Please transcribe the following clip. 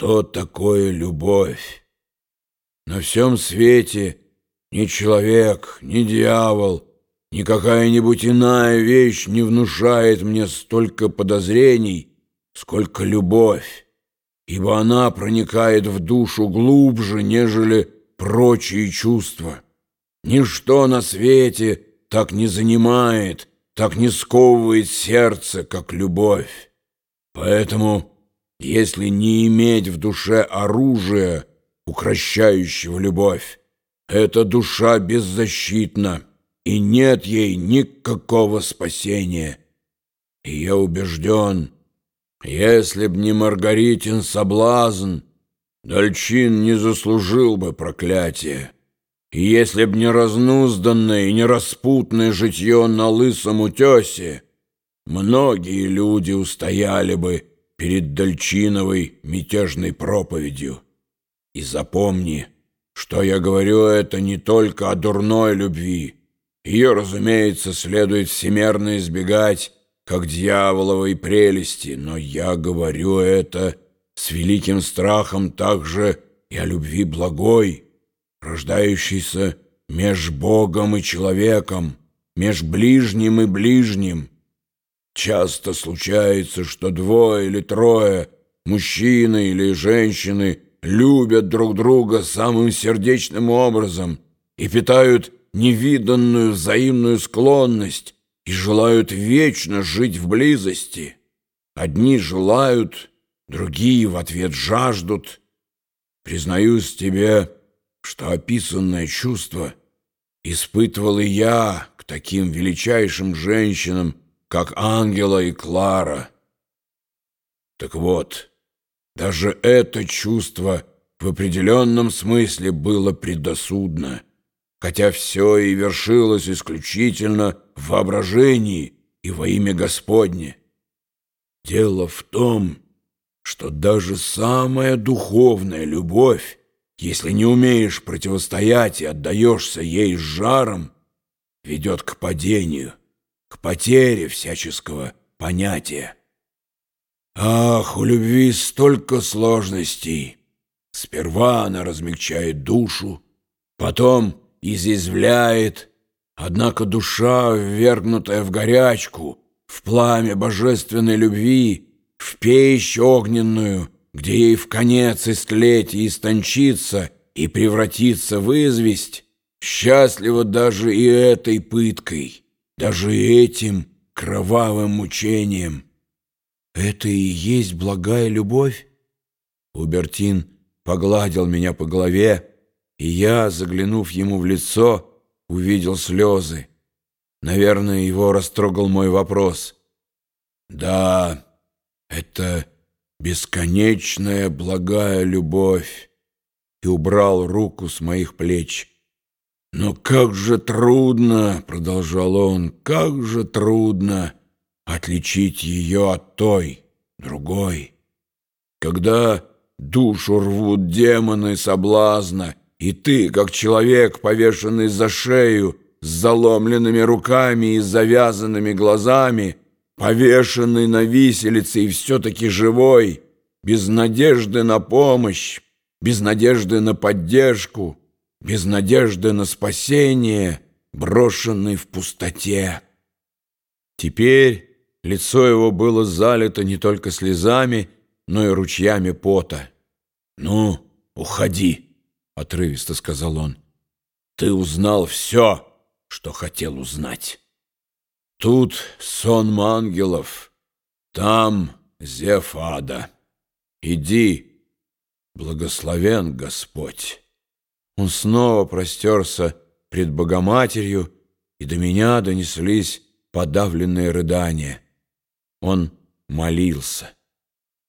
что такое любовь. На всем свете ни человек, ни дьявол, ни какая-нибудь иная вещь не внушает мне столько подозрений, сколько любовь, ибо она проникает в душу глубже, нежели прочие чувства. Ничто на свете так не занимает, так не сковывает сердце, как любовь. Поэтому, если не иметь в душе оружия, укращающего любовь, эта душа беззащитна, и нет ей никакого спасения. И я убежден, если б не Маргаритин соблазн, Дальчин не заслужил бы проклятия. И если б не разнузданное и не распутное житье на лысом утесе, многие люди устояли бы перед Дальчиновой мятежной проповедью. И запомни, что я говорю это не только о дурной любви. Ее, разумеется, следует всемерно избегать, как дьяволовой прелести, но я говорю это с великим страхом также и о любви благой, рождающейся меж Богом и человеком, меж ближним и ближним. Часто случается, что двое или трое, мужчины или женщины, любят друг друга самым сердечным образом и питают невиданную взаимную склонность и желают вечно жить в близости. Одни желают, другие в ответ жаждут. Признаюсь тебе, что описанное чувство испытывал и я к таким величайшим женщинам, как Ангела и Клара. Так вот, даже это чувство в определенном смысле было предосудно, хотя все и вершилось исключительно в воображении и во имя Господне. Дело в том, что даже самая духовная любовь, если не умеешь противостоять и отдаешься ей с жаром, ведет к падению, к потере всяческого понятия. Ах, у любви столько сложностей. Сперва она размягчает душу, потом изъязвляет, однако душа, ввергнутая в горячку, в пламя божественной любви, в печь огненную, где ей в конец истлеть и истончиться и превратиться в известь, счастлива даже и этой пыткой, даже этим кровавым мучением. Это и есть благая любовь? Убертин погладил меня по голове, и я, заглянув ему в лицо, увидел слезы. Наверное, его растрогал мой вопрос. «Да, это бесконечная благая любовь, и убрал руку с моих плеч. «Но как же трудно, — продолжал он, — как же трудно отличить ее от той, другой. Когда душу рвут демоны соблазна, и ты, как человек, повешенный за шею, с заломленными руками и завязанными глазами, повешенный на виселице и все-таки живой, без надежды на помощь, без надежды на поддержку, без надежды на спасение, брошенный в пустоте. Теперь лицо его было залито не только слезами, но и ручьями пота. «Ну, уходи», — отрывисто сказал он. «Ты узнал все, что хотел узнать». Тут сон ангелов, там Зефада. Иди, благословен Господь. Он снова простерся пред Богоматерью, и до меня донеслись подавленные рыдания. Он молился.